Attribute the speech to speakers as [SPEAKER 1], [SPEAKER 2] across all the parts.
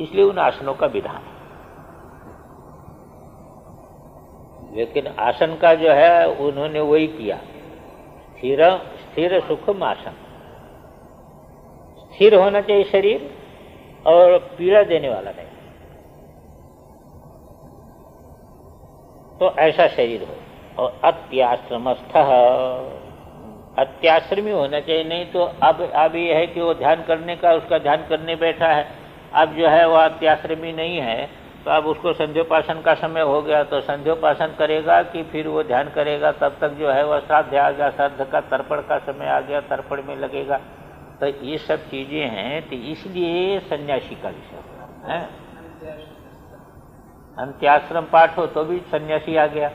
[SPEAKER 1] इसलिए उन आसनों का विधान है। लेकिन आसन का जो है, उन्होंने वही किया। स्थिर स्थिर सुखम आसन। स्थिर होना चाहिए शरीर और पीड़ा देने वाला नहीं। तो ऐसा शरीर हो। और अत्याश्रमस्थ। अत्याश्रमी होना चाहिए, नहीं तो अब अब यह है कि वो ध्यान करने का, उसका ध्यान करने बैठा है। अब जो है वह अत्याश्रमी नहीं है तो अब उसको संध्योपासन का समय हो गया तो संध्योपासन करेगा कि फिर वो ध्यान करेगा, तब तक जो है वह श्राद्ध आ गया श्राद्ध का तर्पण का समय आ गया, तर्पण में लगेगा। तो ये सब चीज़ें हैं तो इसलिए सन्यासी का विषय है अंत्याश्रम पाठ हो तो भी सन्यासी आ गया।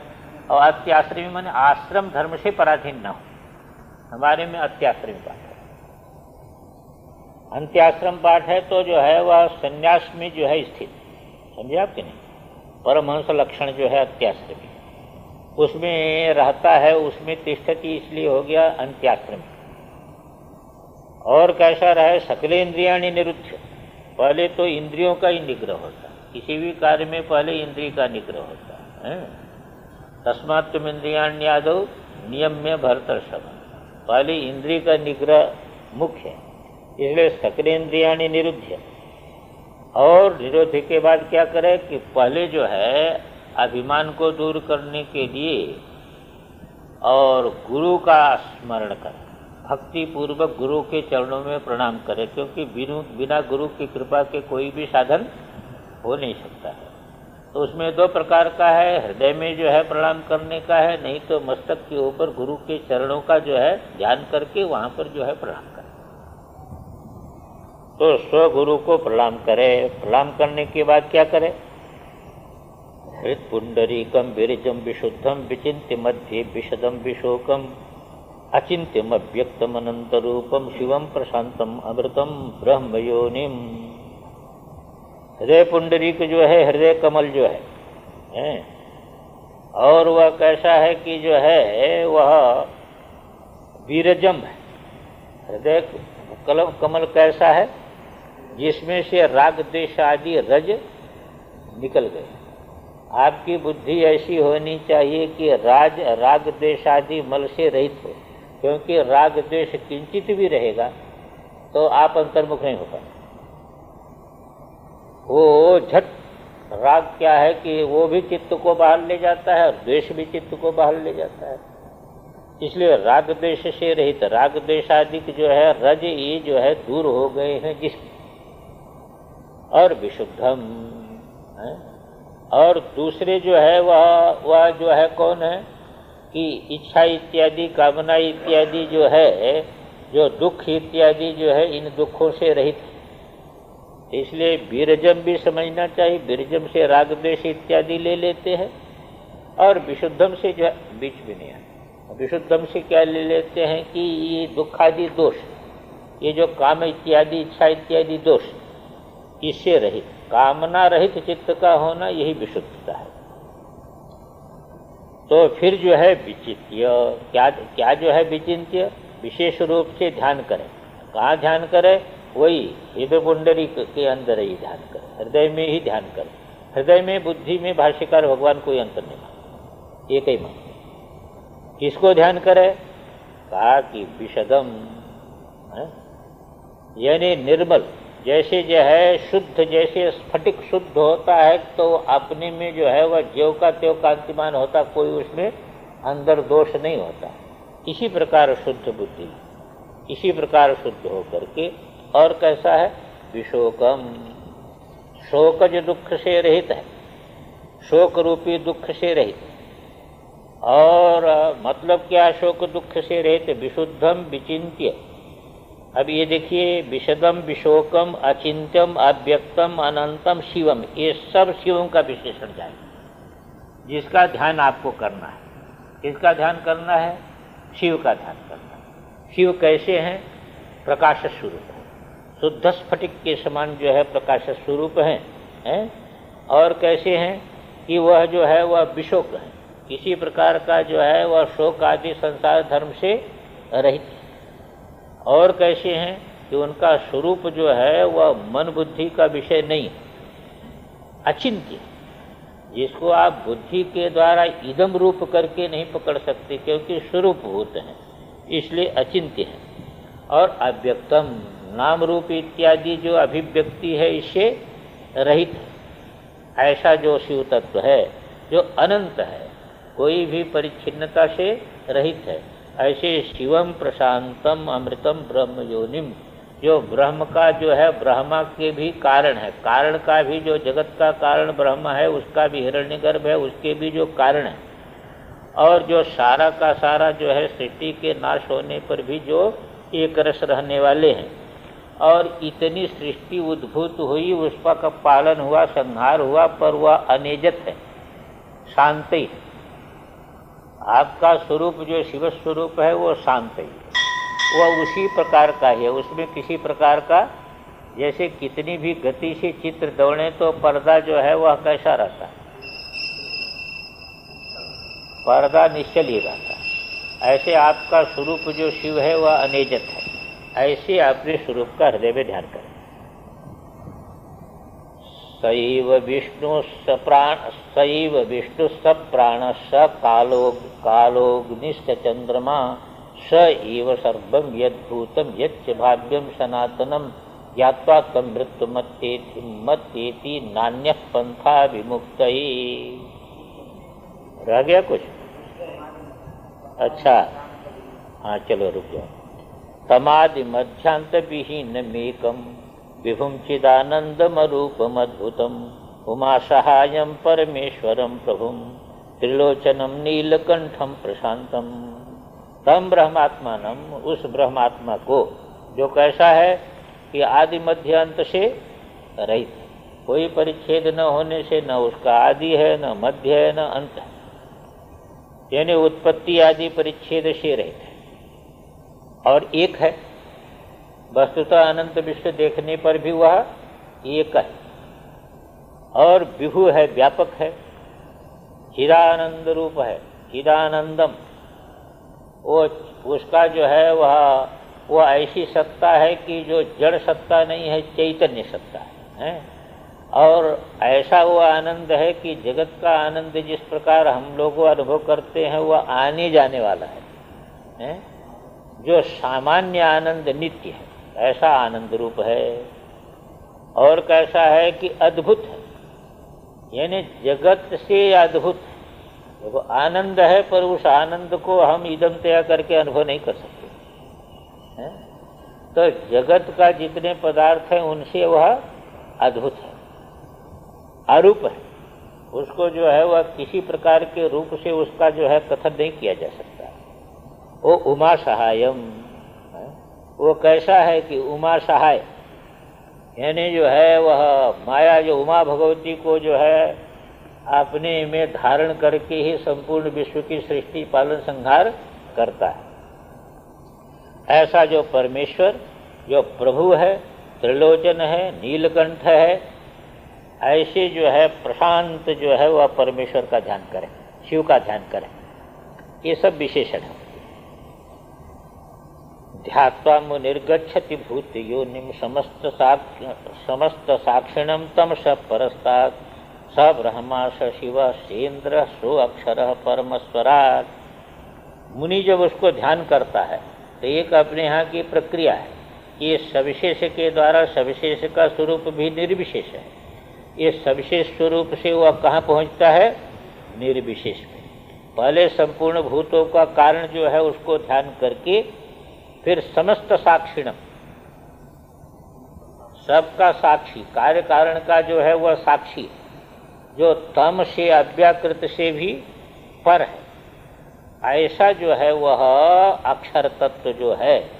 [SPEAKER 1] और अत्याश्रमी मैंने आश्रम धर्म से पराधीन न हो। हमारे में अत्याश्रमी पाठ अंत्याश्रम पाठ है तो जो है वह संन्यास में जो है स्थित। समझे आपके नहीं? परमहंस लक्षण जो है अत्याश्रमी। उसमें रहता है, उसमें तिष्ठती इसलिए हो गया अंत्याश्रम। और कैसा रहे? सकल इंद्रिया निरुद्ध। पहले तो इंद्रियों का ही निग्रह होता। है किसी भी कार्य में पहले इंद्रिय का निग्रह होता। है? तस्मात तुम इंद्रियाण्यादो नियम में भरतर सब पहले इंद्रिय का निग्रह मुख्य है। इसलिए सकल इंद्रिया निरुद्ध और निरोध के बाद क्या करें कि पहले जो है, अभिमान को दूर करने के लिए और गुरु का स्मरण करें भक्ति पूर्वक गुरु के चरणों में प्रणाम करें, क्योंकि बिना गुरु की कृपा के कोई भी साधन हो नहीं सकता है। तो उसमें दो प्रकार का है, हृदय में जो है प्रणाम करने का है, नहीं तो मस्तक के ऊपर गुरु के चरणों का जो है ध्यान करके वहाँ पर जो है प्रणाम तो स्वगुरु को प्रणाम करे। प्रणाम करने के बाद क्या करे? पुंडरीकम विरजम विशुद्धम विचिंत्य मध्य विशदम विशोकम अचिंत्यम अव्यक्तम अनंत रूपम शिवम प्रशांतम अमृतम ब्रह्म योनिम हृदय पुंडरीक जो है हृदय कमल जो है, है? और वह कैसा है कि जो है वह वीरजम है। हृदय कलम कमल कैसा है? जिसमें से राग देश आदि रज निकल गए। आपकी बुद्धि ऐसी होनी चाहिए कि राज, राग देश आदि मल से रहित हो। क्योंकि राग, द्वेष किंचित भी रहेगा तो आप अंतर्मुख नहीं हो पाए वो झट, राग क्या है कि वो भी चित्त को बाहर ले जाता है और द्वेष भी चित्त को बाहर ले जाता है। इसलिए राग, द्वेष से रहित, राग द्वेषादिक जो है, रज ये जो है दूर हो गए हैं जिस और विशुद्धम, है? और दूसरे जो है वह वह जो है कौन है? कि इच्छा इत्यादि, कामना इत्यादि जो है, जो दुख इत्यादि जो है, इन दुखों से रहित इसलिए बीरजम भी समझना चाहिए, बीरजम से राग द्वेष इत्यादि ले लेते हैं, और विशुद्धम से जो है, बीच भी नहीं है विशुद्धम से क्या ले लेते हैं कि ये दुखादि दोष, ये जो काम इत्यादि, इच्छा इत्यादि दोष इससे रहित, कामना रहित चित्त का होना यही विशुद्धता है। तो फिर जो है विचित्य, क्या क्या जो है विचिंत्य विशेष रूप से ध्यान करें। कहाँ ध्यान करें? वही हृदय पुंडरी के अंदर ही ध्यान करें। हृदय में ही ध्यान करें। हृदय में, बुद्धि में भाष्यकार भगवान कोई अंतर नहीं मानते। एक ही मान किसको ध्यान करे? कहा कि विशदम यानी निर्मल। जैसे जो है, शुद्ध जैसे स्फटिक शुद्ध होता है तो अपने में जो है वह ज्यो का त्यो कांतिमान होता, कोई उसमें अंदर दोष नहीं होता। इसी प्रकार शुद्ध बुद्धि, इसी प्रकार शुद्ध होकर के, और कैसा है? विशोकम। शोक जो दुख से रहित है, शोक रूपी दुख से रहित। और मतलब क्या शोक दुख से रहित? विशुद्धम विचिंत्य अब ये देखिए, विशदम, विशोकम, अचिंत्यम, अव्यक्तम, अनंतम, शिवम, ये सब शिवम का विशेषण जाए जिसका ध्यान आपको करना है। किसका ध्यान करना है? शिव का ध्यान करना है। शिव कैसे हैं? प्रकाश स्वरूप है। शुद्ध स्फटिक के समान जो है, प्रकाश स्वरूप हैं, है? और कैसे हैं? कि वह जो है, वह विशोक है। किसी प्रकार का जो है, वह शोक आदि संसार धर्म से रहित और कैसे हैं कि उनका स्वरूप जो है वह मन बुद्धि का विषय नहीं है। अचिंत्य। जिसको आप बुद्धि के द्वारा इदम रूप करके नहीं पकड़ सकते, क्योंकि स्वरूप होते हैं, इसलिए अचिंत्य है। और अव्यक्तम, नाम रूप इत्यादि जो अभिव्यक्ति है, इससे रहित है। ऐसा जो शिव तत्व है, जो अनंत है, कोई भी परिच्छिन्नता से रहित है। ऐसे शिवम प्रशांतम अमृतम ब्रह्म योनिम। जो ब्रह्म का जो है, ब्रह्मा के भी कारण है। कारण का भी जो जगत का कारण ब्रह्म है, उसका भी हिरण्यगर्भ है, उसके भी जो कारण है। और जो सारा का सारा जो है, सृष्टि के नाश होने पर भी जो एक रस रहने वाले हैं। और इतनी सृष्टि उद्भूत हुई, उसका का पालन हुआ, संहार हुआ, पर वह अनेजत है, शांति है आपका स्वरूप जो शिव स्वरूप है, वो शांत ही वह उसी प्रकार का ही है। उसमें किसी प्रकार का जैसे कितनी भी गति से चित्र दौड़े तो पर्दा जो है, वह कैसा रहता है? पर्दा निश्चल ही रहता है। ऐसे आपका स्वरूप जो शिव है, वह अनेजत है। ऐसे अपने स्वरूप का हृदय में ध्यान करें। सैव विष्णु स प्राण, सैव विष्णु स प्राण स कालो कालोग्निश्च चंद्रमा स एव सर्वं यद्भूतं, यच्च भाव्यं सनातनं, ज्ञात्वा तम मृत्यु मत्येति नान्य पंथा विमुक्त। रह गया कुछ? अच्छा। हाँ चलो रुक जाओ। तमादि मध्यांत विहीन मेकम विभुम चिदानंदमरूपमद्भुतम उमा सहायम परमेश्वरम प्रभुम त्रिलोचनम नीलकंठम प्रशांतम तम ब्रह्मात्मानम उस ब्रह्मात्मा को, जो कैसा है कि आदि मध्य अंत से रहित कोई परिच्छेद न होने से न उसका आदि है, न मध्य है, न अंत है। यानी उत्पत्ति आदि परिच्छेद से रहित है। और एक है वस्तुतः अनंत विश्व देखने पर भी वह एक है और विभु है व्यापक है चिदानंद रूप है चिदानंदम वो उसका जो है वह वो ऐसी सत्ता है कि जो जड़ सत्ता नहीं है चैतन्य सत्ता है, है? और ऐसा वो आनंद है कि जगत का आनंद जिस प्रकार हम लोग अनुभव करते हैं वह आने जाने वाला है, है? जो सामान्य आनंद नित्य है ऐसा आनंद रूप है। और कैसा है कि अद्भुत है। यानी जगत से अद्भुत है। देखो, आनंद है, पर उस आनंद को हम इदम तय करके अनुभव नहीं कर सकते। है? तो जगत का जितने पदार्थ हैं, उनसे वह अद्भुत है। अरूप है। उसको जो है, वह किसी प्रकार के रूप से उसका जो है, कथन नहीं किया जा सकता। वो उमा सहायम? वो कैसा है कि उमा सहाय? यानी जो है वह माया जो उमा भगवती को जो है अपने में धारण करके ही संपूर्ण विश्व की सृष्टि, पालन संहार करता है। ऐसा जो परमेश्वर, जो प्रभु है, त्रिलोचन है, नीलकंठ है, ऐसे जो है प्रशांत जो है वह परमेश्वर का ध्यान करें, शिव का ध्यान करें। ये सब विशेषण है। ध्यात्वा मुनिर्गछति भूत योनिम समस्त साक्ष समस्त साक्षिणम तम स परस्तात्। स ब्रह्मा, स शिव, सेन्द्र, सो अक्षर, परम स्वराट मुनि जब उसको ध्यान करता है तो एक अपने यहाँ की प्रक्रिया है। ये सविशेष के द्वारा सविशेष का स्वरूप भी निर्विशेष है। ये सविशेष स्वरूप से वह कहाँ पहुँचता है? निर्विशेष में। पहले संपूर्ण भूतों का कारण जो है, उसको ध्यान करके फिर समस्त साक्षिण सबका साक्षी कार्य कारण का जो है वह साक्षी, जो तम से अव्याकृत से भी पर है। ऐसा जो है वह अक्षर तत्व जो है,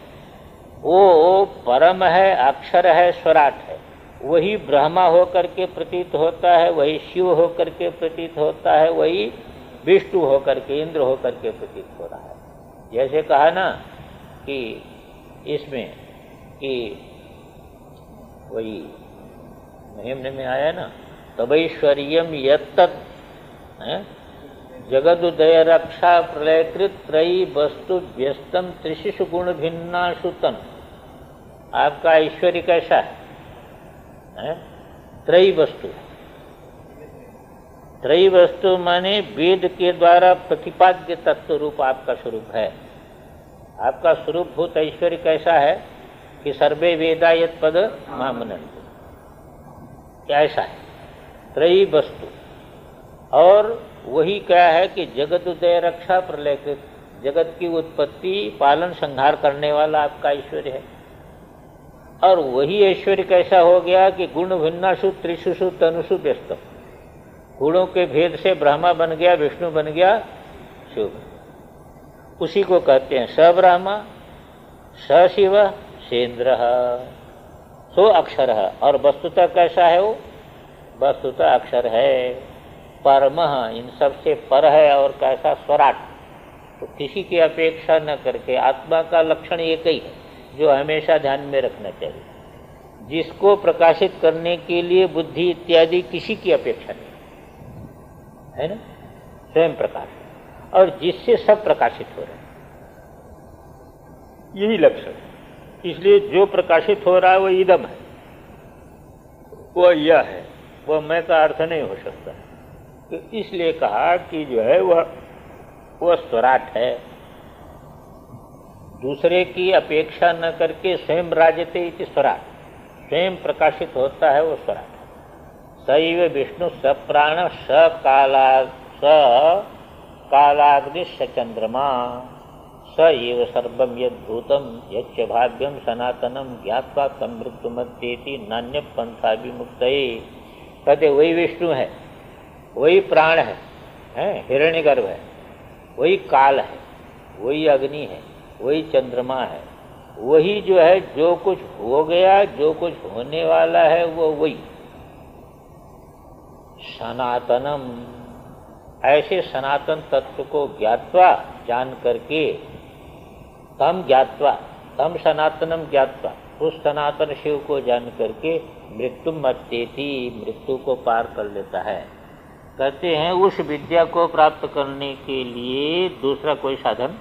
[SPEAKER 1] वो परम है, अक्षर है, स्वराट है। वही ब्रह्मा होकर के प्रतीत होता है, वही शिव होकर के प्रतीत होता है, वही विष्णु होकर के, इंद्र होकर के प्रतीत हो रहा है। जैसे कहा ना कि इसमें कि वही महिमने में आया ना तवैश्वर्यम यत्त जगदुदय रक्षा प्रलयकृत त्रयी वस्तु व्यस्तम त्रिशिशु गुण भिन्नाशुतन आपका ऐश्वर्य कैसा है, है? त्रयी वस्तु। त्रयी वस्तु माने वेद के द्वारा प्रतिपाद्य तत्व रूप आपका स्वरूप है। आपका स्वरूप भूत ऐश्वर्य कैसा है कि सर्वे वेदा यद पद मामनंत ऐसा है? त्रयी वस्तु। और वही क्या है कि जगत उदय रक्षा प्रलय जगत की उत्पत्ति, पालन, संहार करने वाला आपका ऐश्वर्य है। और वही ऐश्वर्य कैसा हो गया कि गुण भिन्नाशु त्रिशुषु तनुषु व्यस्त गुणों के भेद से ब्रह्मा बन गया, विष्णु बन गया, शिव उसी को कहते हैं, स ब्रह्मा, स शिव सेन्द्र सो अक्षर है। और वस्तुता कैसा है वो? वस्तुता अक्षर है। परम, इन सबसे पर है और कैसा? स्वराट। तो किसी की अपेक्षा न करके आत्मा का लक्षण एक ही है, जो हमेशा ध्यान में रखना चाहिए। जिसको प्रकाशित करने के लिए बुद्धि इत्यादि किसी की अपेक्षा नहीं। है ना? स्वयं प्रकाश। और जिससे सब प्रकाशित हो रहे हैं। यही लक्षण। इसलिए जो प्रकाशित हो रहा है, वो इदम है। वह यह है। वह मैं का अर्थ नहीं हो सकता। तो इसलिए कहा कि जो है, वह वह स्वराट है। दूसरे की अपेक्षा न करके स्वयं राजते इति स्वराट। स्वयं प्रकाशित होता है, वो स्वराट सैव विष्णु सप्राण स काला स कालाग्नि स चंद्रमा स एव सर्वम यदूतम यच्च भाव्यम सनातनम ज्ञावा तम मृत्यु मत्येति नान्य पंथा विमुक्त कहते वही विष्णु है वही प्राण है, हैं हिरण्य गर्भ है वही काल है वही अग्नि है वही चंद्रमा है वही जो है जो कुछ हो गया जो कुछ होने वाला है वो वही। सनातनम। ऐसे सनातन तत्व को ज्ञातवा, जान करके तम ज्ञातवा, तम सनातनम ज्ञातवा, उस सनातन शिव को जान करके मृत्यु मत्येति मृत्यु को पार कर लेता है। कहते हैं, उस विद्या को प्राप्त करने के लिए दूसरा कोई साधन?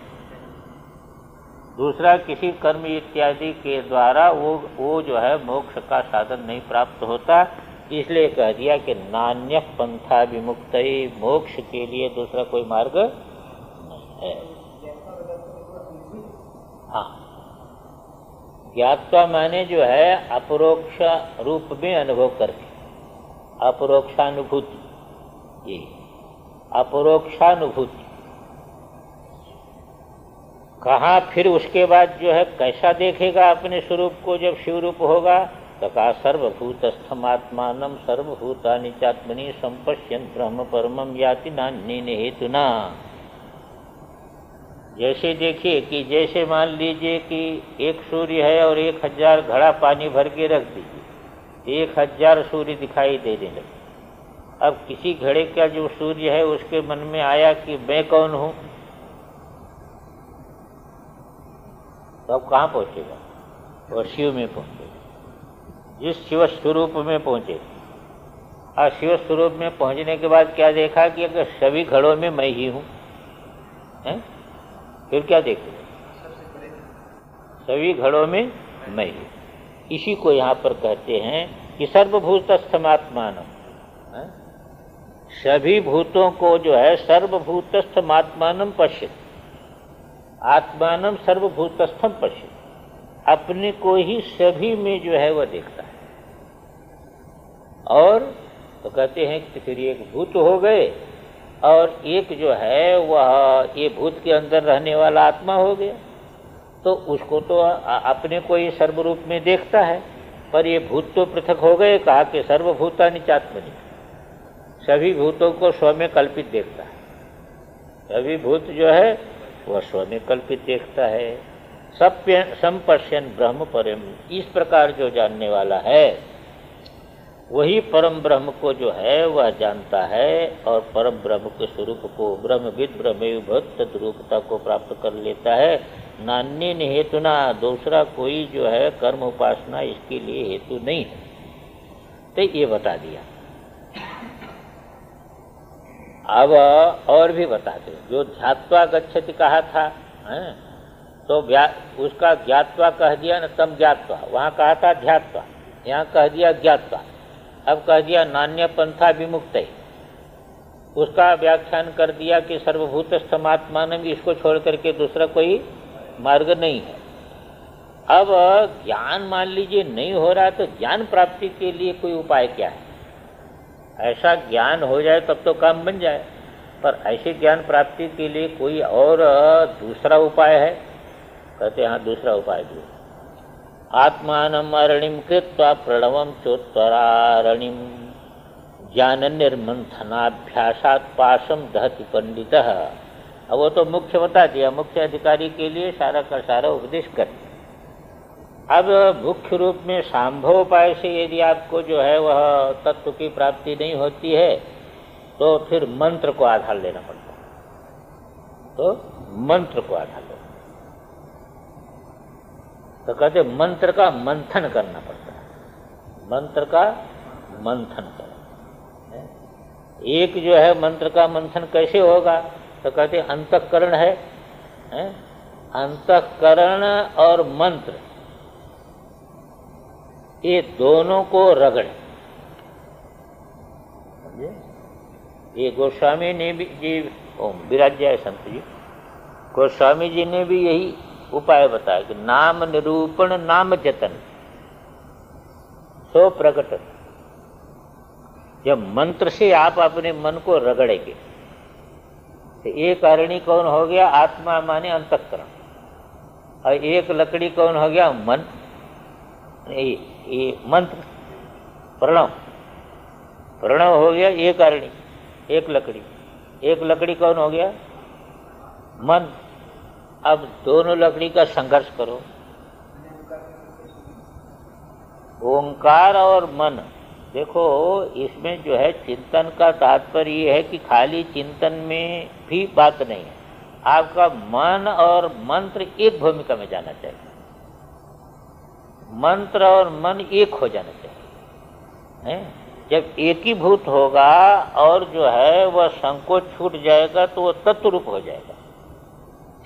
[SPEAKER 1] दूसरा किसी कर्म इत्यादि के द्वारा वो वो जो है मोक्ष का साधन नहीं प्राप्त होता। इसलिए कह दिया कि नान्य पंथा विमुक्त ही मोक्ष के लिए दूसरा कोई मार्ग नहीं है। हाँ। ज्ञातवा माने जो है, अपरोक्ष रूप में अनुभव करके। अपरोक्षानुभूति। ये। अपरोक्षानुभूति। कहा फिर उसके बाद जो है, कैसा देखेगा अपने स्वरूप को जब शिव रूप होगा? तो कहा सर्वभूतस्थमात्मान सर्वभूतानि चात्मनि संपश्यन ब्रह्म परमम याति नान्य हेतु ना जैसे देखिए कि जैसे मान लीजिए कि एक सूर्य है और एक हज़ार घड़ा पानी भर के रख दीजिए, एक हज़ार सूर्य दिखाई देने लगे अब किसी घड़े का जो सूर्य है, उसके मन में आया कि मैं कौन हूँ? तो अब कहाँ पहुंचेगा? वह शिव में पहुंचेगा। जिस शिव स्वरूप में पहुँचे। और शिव स्वरूप में पहुँचने के बाद क्या देखा कि अगर सभी घड़ों में मैं ही हूँ? है? फिर क्या देखे सभी घड़ों में मैं ही। इसी को यहाँ पर कहते हैं कि सर्वभूत सर्वभूतस्थमात्मान सभी भूतों को जो है सर्वभूतस्थमात्मान पश्य आत्मान सर्वभूतस्थम पश्य अपने को ही सभी में जो है वह देखता है। और तो कहते हैं कि फिर एक भूत हो गए, और एक जो है वह ये भूत के अंदर रहने वाला आत्मा हो गया। तो उसको तो अपने को ही सर्वरूप में देखता है। पर ये भूत तो पृथक हो गए, कहा कि सर्वभूता निचात्मनि सभी भूतों को स्व में कल्पित देखता है। सभी भूत जो है, वह स्व में कल्पित देखता है। सप्य संपश्यन ब्रह्म परम, इस प्रकार जो जानने वाला है, वही परम ब्रह्म को जो है, वह जानता है और परम ब्रह्म के स्वरूप को ब्रह्मविद ब्रह्म भक्त रूपता को प्राप्त कर लेता है। नान्य हेतु ना, दूसरा कोई जो है कर्म उपासना इसके लिए हेतु नहीं है। तो ये बता दिया। अब और भी बता बताते जो ध्यात्वा गच्छति कहा था, है? तो उसका ज्ञातवा कह दिया न तम ज्ञातवा। वहाँ कहा था ध्यात्वा। यहाँ कह दिया ज्ञातवा। अब कह दिया नान्य पंथा विमुक्त है उसका व्याख्यान कर दिया कि सर्वभूत स्थमात्मान इसको छोड़ करके दूसरा कोई मार्ग नहीं है। अब ज्ञान मान लीजिए नहीं हो रहा तो ज्ञान प्राप्ति के लिए कोई उपाय क्या है? ऐसा ज्ञान हो जाए तब तो काम बन जाए। पर ऐसे ज्ञान प्राप्ति के लिए कोई और दूसरा उपाय है? कहते हाँ दूसरा उपाय भी आत्मान अरणिम कृत्वा प्रणवम चोत्तरारणिम ज्ञान निर्मंथनाभ्यासात पाशम दहति पंडित अब वो तो मुख्य बता दिया, मुख्य अधिकारी के लिए सारा का सारा उपदेश कर अब मुख्य रूप में संभव उपाय से यदि आपको जो है वह तत्व की प्राप्ति नहीं होती है तो फिर मंत्र को आधार लेना पड़ता तो मंत्र को आधार लेना तो कहते मंत्र का मंथन करना पड़ता है। मंत्र का मंथन कर। एक जो है मंत्र का मंथन कैसे होगा? तो कहते अंतकरण है, है? अंतकरण और मंत्र ये दोनों को रगड़े। ये गोस्वामी ने भी जी ओम विराज्य संत जी। गोस्वामी जी ने भी यही उपाय बताया कि नाम निरूपण नाम जतन। सो प्रकट। जब मंत्र से आप अपने मन को रगड़ेंगे तो एक अरणी कौन हो गया? आत्मा माने अंतकरण। और एक लकड़ी कौन हो गया? मन। ये, मंत्र। प्रणव। प्रणव हो गया एक अरणी एक लकड़ी। एक लकड़ी कौन हो गया? मन। अब दोनों लकड़ी का संघर्ष करो। ओंकार और मन, देखो, इसमें जो है चिंतन का तात्पर्य ये है कि खाली चिंतन में भी बात नहीं है। आपका मन और मंत्र एक भूमिका में जाना चाहिए। मंत्र और मन एक हो जाना चाहिए। है? जब एक ही भूत होगा और जो है वह संकोच छूट जाएगा तो वह तत्व रूप हो जाएगा।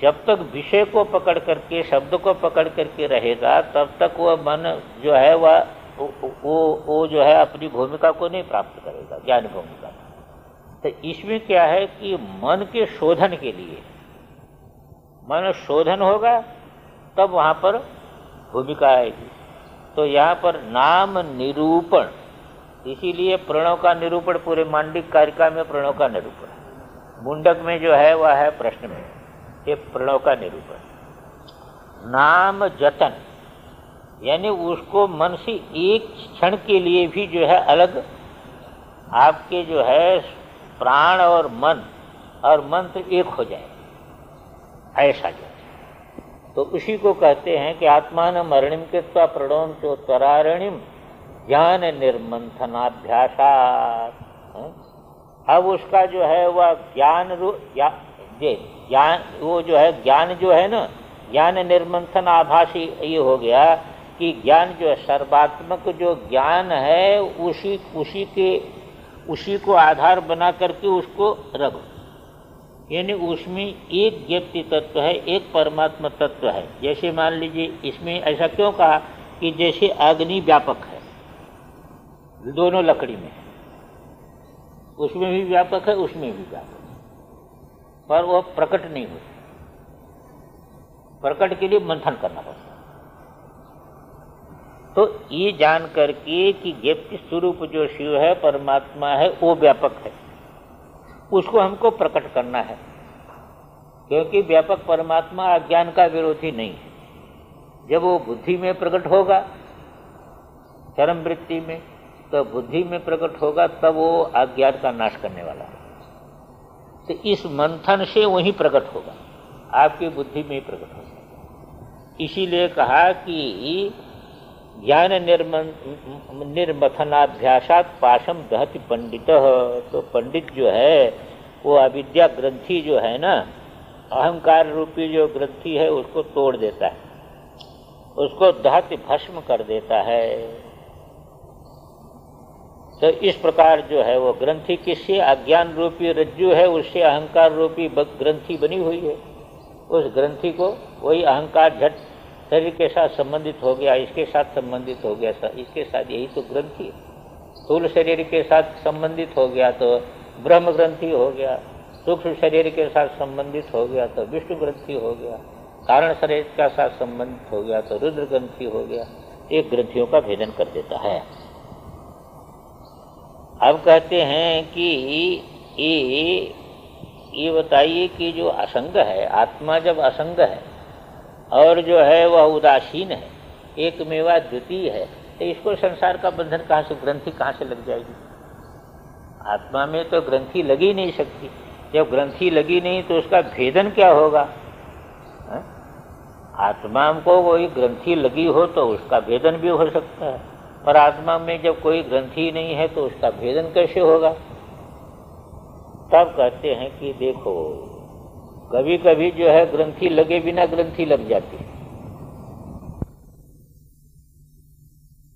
[SPEAKER 1] जब तक विषय को पकड़ करके, शब्द को पकड़ करके रहेगा, तब तक वह मन जो है वह, वो वो जो है अपनी भूमिका को नहीं प्राप्त करेगा, ज्ञान भूमिका। तो इसमें क्या है कि मन के शोधन के लिए, मन शोधन होगा, तब वहाँ पर भूमिका आएगी। तो यहाँ पर नाम निरूपण, इसीलिए प्रणव का निरूपण, पूरे मांडिक कारिका में प्रणव का निरूपण। मुंडक में जो है, वह है प्रश्न में। ये प्रणव का निरूपण। नाम जतन, यानी उसको मन से एक क्षण के लिए भी जो है अलग, आपके जो है प्राण और मन, और मंत्र एक हो जाए, ऐसा जो तो उसी को कहते हैं कि आत्मा आत्मान मरणिम के प्रणोम चोत्तरारणिम ज्ञान निर्मंथनाभ्यासा अब उसका जो है वह ज्ञान ज्ञान, वो जो है, ज्ञान जो है ना, ज्ञान निर्मंथन आभासी ये हो गया कि ज्ञान जो है, सर्वात्मक जो ज्ञान है, उसी उसी के, उसी को आधार बना करके उसको रख। यानी उसमें एक व्यक्ति तत्व है, एक परमात्मा तत्व है। जैसे मान लीजिए, इसमें ऐसा क्यों कहा कि जैसे अग्नि व्यापक है, दोनों लकड़ी में उसमें भी व्यापक है, उसमें भी व्यापक पर वह प्रकट नहीं होती प्रकट के लिए मंथन करना पड़ता तो ये जान करके कि व्यक्ति स्वरूप जो शिव है, परमात्मा है, वो व्यापक है। उसको हमको प्रकट करना है। क्योंकि व्यापक परमात्मा अज्ञान का विरोधी नहीं है। जब वो बुद्धि में प्रकट होगा, चरम वृत्ति में तो बुद्धि में प्रकट होगा, तब वो अज्ञान का नाश करने वाला है। तो इस मंथन से वही प्रकट होगा। आपकी बुद्धि में ही प्रकट होगा। इसीलिए कहा कि ज्ञान निर्मथनाभ्यासात पाशम दहति पंडित। तो पंडित जो है, वो अविद्या ग्रंथि जो है ना, अहंकार रूपी जो ग्रंथि है, उसको तोड़ देता है। उसको दहति भस्म कर देता है। तो इस प्रकार जो है वो ग्रंथि किससे अज्ञान रूपी रज्जु है, उससे अहंकार रूपी ग्रंथि बनी हुई है। उस ग्रंथि को वही अहंकार झट शरीर के साथ संबंधित हो गया, इसके साथ संबंधित हो गया इसके साथ यही तो ग्रंथि स्थूल शरीर के साथ संबंधित हो गया तो ब्रह्म ग्रंथि हो गया, सूक्ष्म शरीर के साथ संबंधित हो गया तो विष्णु ग्रंथि हो गया, कारण शरीर के साथ संबंधित हो गया तो रुद्र ग्रंथि हो गया। एक ग्रंथियों का भेदन कर देता है। अब कहते हैं कि ये ये बताइए कि जो असंग है, आत्मा जब असंग है, और जो है वह उदासीन है एक मेवा द्वितीय है तो इसको संसार का बंधन कहाँ से, ग्रंथि कहाँ से लग जाएगी? आत्मा में तो ग्रंथि लगी नहीं सकती। जब ग्रंथि लगी नहीं तो उसका भेदन क्या होगा? आत्मा को कोई ग्रंथि लगी हो तो उसका भेदन भी हो सकता है। पर आत्मा में जब कोई ग्रंथि नहीं है तो उसका भेदन कैसे होगा? तब कहते हैं कि देखो कभी कभी जो है ग्रंथि लगे बिना ग्रंथि लग जाती